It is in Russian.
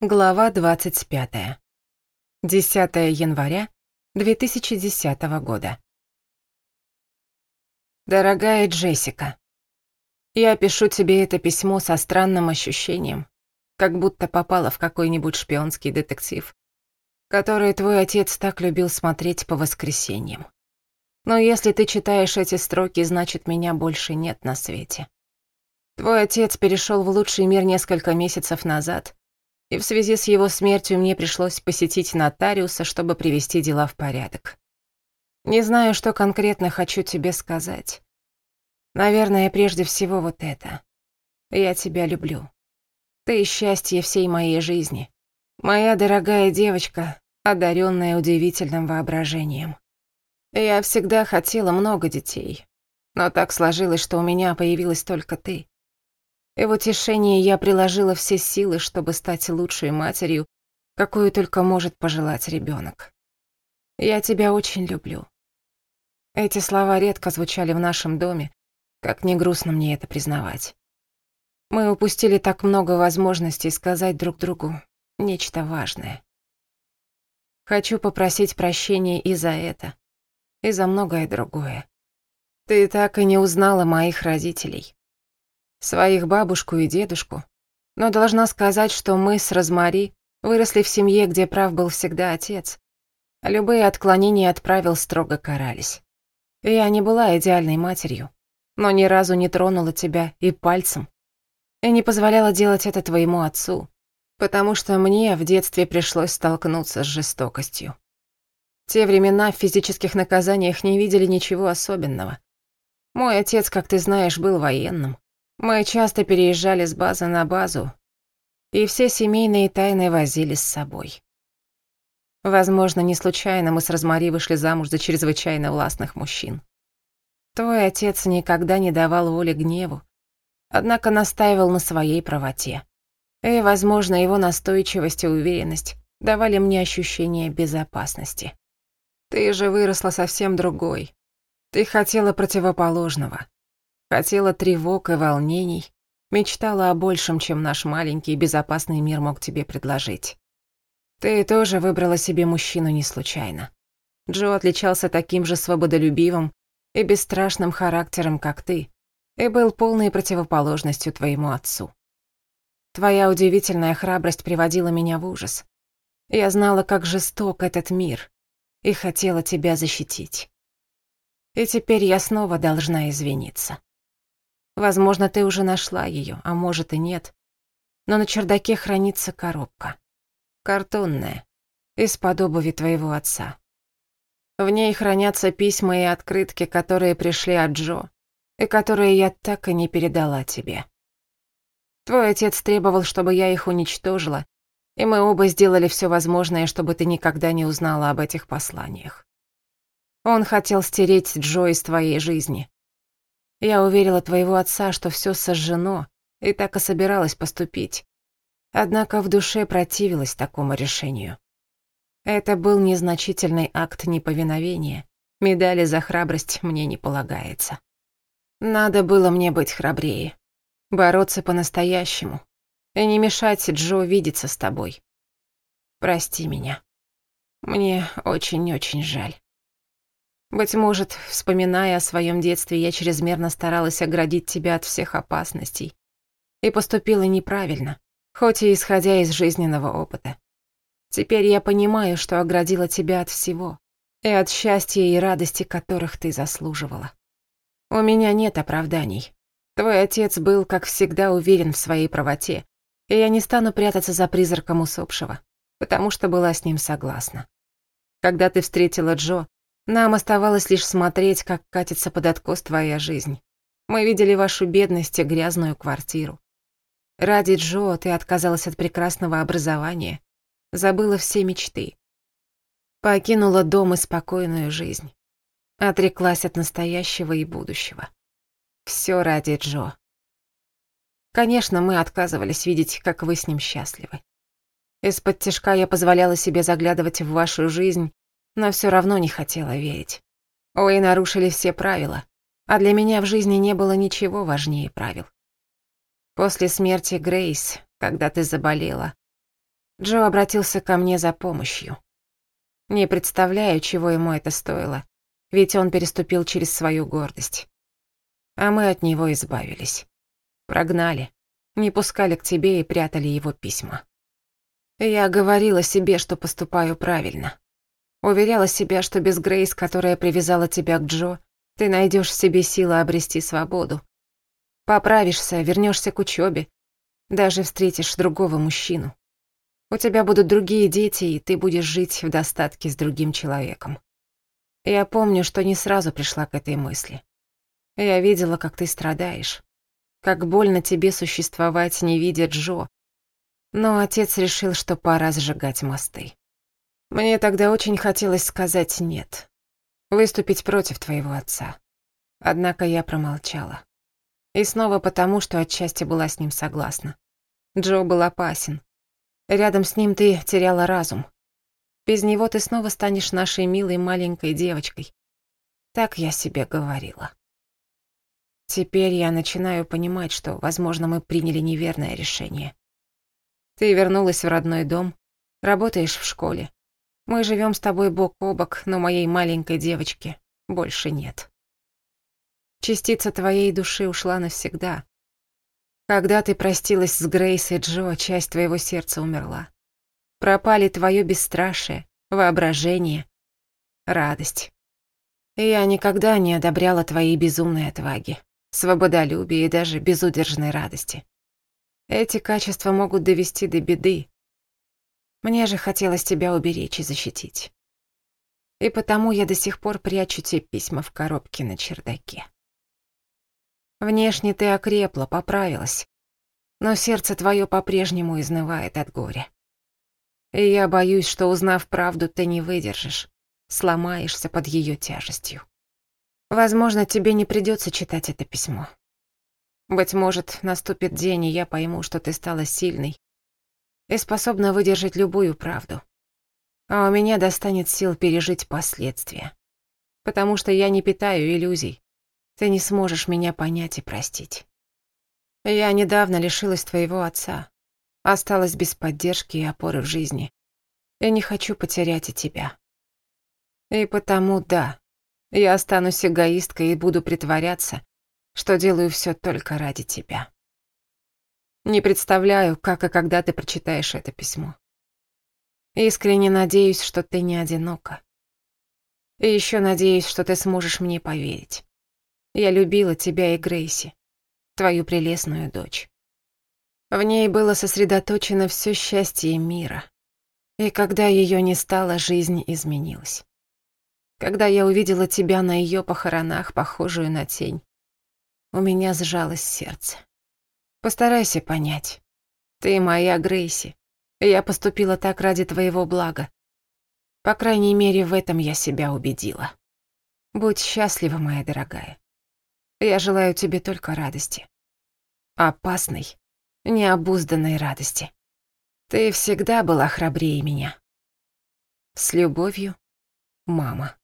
Глава 25. 10 января 2010 года. Дорогая Джессика, я пишу тебе это письмо со странным ощущением, как будто попала в какой-нибудь шпионский детектив, который твой отец так любил смотреть по воскресеньям. Но если ты читаешь эти строки, значит, меня больше нет на свете. Твой отец перешел в лучший мир несколько месяцев назад — и в связи с его смертью мне пришлось посетить нотариуса, чтобы привести дела в порядок. Не знаю, что конкретно хочу тебе сказать. Наверное, прежде всего вот это. Я тебя люблю. Ты — счастье всей моей жизни. Моя дорогая девочка, одаренная удивительным воображением. Я всегда хотела много детей, но так сложилось, что у меня появилась только ты. И в утешение я приложила все силы, чтобы стать лучшей матерью, какую только может пожелать ребенок. Я тебя очень люблю. Эти слова редко звучали в нашем доме, как не грустно мне это признавать. Мы упустили так много возможностей сказать друг другу нечто важное. Хочу попросить прощения и за это, и за многое другое. Ты так и не узнала моих родителей своих бабушку и дедушку. Но должна сказать, что мы с Розмари выросли в семье, где прав был всегда отец. А любые отклонения от правил строго карались. Я не была идеальной матерью, но ни разу не тронула тебя и пальцем. И не позволяла делать это твоему отцу, потому что мне в детстве пришлось столкнуться с жестокостью. Те времена в физических наказаниях не видели ничего особенного. Мой отец, как ты знаешь, был военным. Мы часто переезжали с базы на базу, и все семейные тайны возили с собой. Возможно, не случайно мы с Розмари вышли замуж за чрезвычайно властных мужчин. Твой отец никогда не давал воли гневу, однако настаивал на своей правоте. И, возможно, его настойчивость и уверенность давали мне ощущение безопасности. Ты же выросла совсем другой. Ты хотела противоположного. Хотела тревог и волнений. Мечтала о большем, чем наш маленький и безопасный мир мог тебе предложить. Ты тоже выбрала себе мужчину не случайно. Джо отличался таким же свободолюбивым и бесстрашным характером, как ты, и был полной противоположностью твоему отцу. Твоя удивительная храбрость приводила меня в ужас. Я знала, как жесток этот мир, и хотела тебя защитить. И теперь я снова должна извиниться. Возможно, ты уже нашла ее, а может и нет. Но на чердаке хранится коробка. Картонная, из-под обуви твоего отца. В ней хранятся письма и открытки, которые пришли от Джо, и которые я так и не передала тебе. Твой отец требовал, чтобы я их уничтожила, и мы оба сделали все возможное, чтобы ты никогда не узнала об этих посланиях. Он хотел стереть Джо из твоей жизни, я уверила твоего отца, что все сожжено, и так и собиралась поступить. Однако в душе противилась такому решению. Это был незначительный акт неповиновения. Медали за храбрость мне не полагается. Надо было мне быть храбрее. Бороться по-настоящему. И не мешать Джо видеться с тобой. Прости меня. Мне очень-очень жаль. Быть может, вспоминая о своем детстве, я чрезмерно старалась оградить тебя от всех опасностей. И поступила неправильно, хоть и исходя из жизненного опыта. Теперь я понимаю, что оградила тебя от всего, и от счастья и радости, которых ты заслуживала. У меня нет оправданий. Твой отец был, как всегда, уверен в своей правоте, и я не стану прятаться за призраком усопшего, потому что была с ним согласна. Когда ты встретила Джо, нам оставалось лишь смотреть, как катится под откос твоя жизнь. Мы видели вашу бедность и грязную квартиру. Ради Джо ты отказалась от прекрасного образования, забыла все мечты. Покинула дом и спокойную жизнь. Отреклась от настоящего и будущего. Все ради Джо. Конечно, мы отказывались видеть, как вы с ним счастливы. Из-под тяжка я позволяла себе заглядывать в вашу жизнь но все равно не хотела верить. Ой, нарушили все правила, а для меня в жизни не было ничего важнее правил. После смерти Грейс, когда ты заболела, Джо обратился ко мне за помощью. Не представляю, чего ему это стоило, ведь он переступил через свою гордость. А мы от него избавились. Прогнали, не пускали к тебе и прятали его письма. Я говорила себе, что поступаю правильно. Уверяла себя, что без Грейс, которая привязала тебя к Джо, ты найдешь себе силы обрести свободу. Поправишься, вернешься к учебе, даже встретишь другого мужчину. У тебя будут другие дети, и ты будешь жить в достатке с другим человеком. Я помню, что не сразу пришла к этой мысли. Я видела, как ты страдаешь, как больно тебе существовать, не видя Джо. Но отец решил, что пора сжигать мосты. Мне тогда очень хотелось сказать «нет», выступить против твоего отца. Однако я промолчала. И снова потому, что отчасти была с ним согласна. Джо был опасен. Рядом с ним ты теряла разум. Без него ты снова станешь нашей милой маленькой девочкой. Так я себе говорила. Теперь я начинаю понимать, что, возможно, мы приняли неверное решение. Ты вернулась в родной дом, работаешь в школе. Мы живем с тобой бок о бок, но моей маленькой девочки больше нет. Частица твоей души ушла навсегда. Когда ты простилась с Грейс и Джо, часть твоего сердца умерла. Пропали твое бесстрашие, воображение, радость. И я никогда не одобряла твои безумные отваги, свободолюбие и даже безудержной радости. Эти качества могут довести до беды, мне же хотелось тебя уберечь и защитить. И потому я до сих пор прячу те письма в коробке на чердаке. Внешне ты окрепла, поправилась, но сердце твое по-прежнему изнывает от горя. И я боюсь, что, узнав правду, ты не выдержишь, сломаешься под ее тяжестью. Возможно, тебе не придется читать это письмо. Быть может, наступит день, и я пойму, что ты стала сильной и способна выдержать любую правду. А у меня достанет сил пережить последствия. Потому что я не питаю иллюзий. Ты не сможешь меня понять и простить. Я недавно лишилась твоего отца. Осталась без поддержки и опоры в жизни. Я не хочу потерять и тебя. И потому да, я останусь эгоисткой и буду притворяться, что делаю все только ради тебя. Не представляю, как и когда ты прочитаешь это письмо. Искренне надеюсь, что ты не одинока. И еще надеюсь, что ты сможешь мне поверить. Я любила тебя и Грейси, твою прелестную дочь. В ней было сосредоточено все счастье мира. И когда ее не стало, жизнь изменилась. Когда я увидела тебя на ее похоронах, похожую на тень, у меня сжалось сердце. Постарайся понять. Ты моя Грейси. Я поступила так ради твоего блага. По крайней мере, в этом я себя убедила. Будь счастлива, моя дорогая. Я желаю тебе только радости. Опасной, необузданной радости. Ты всегда была храбрее меня. С любовью, мама.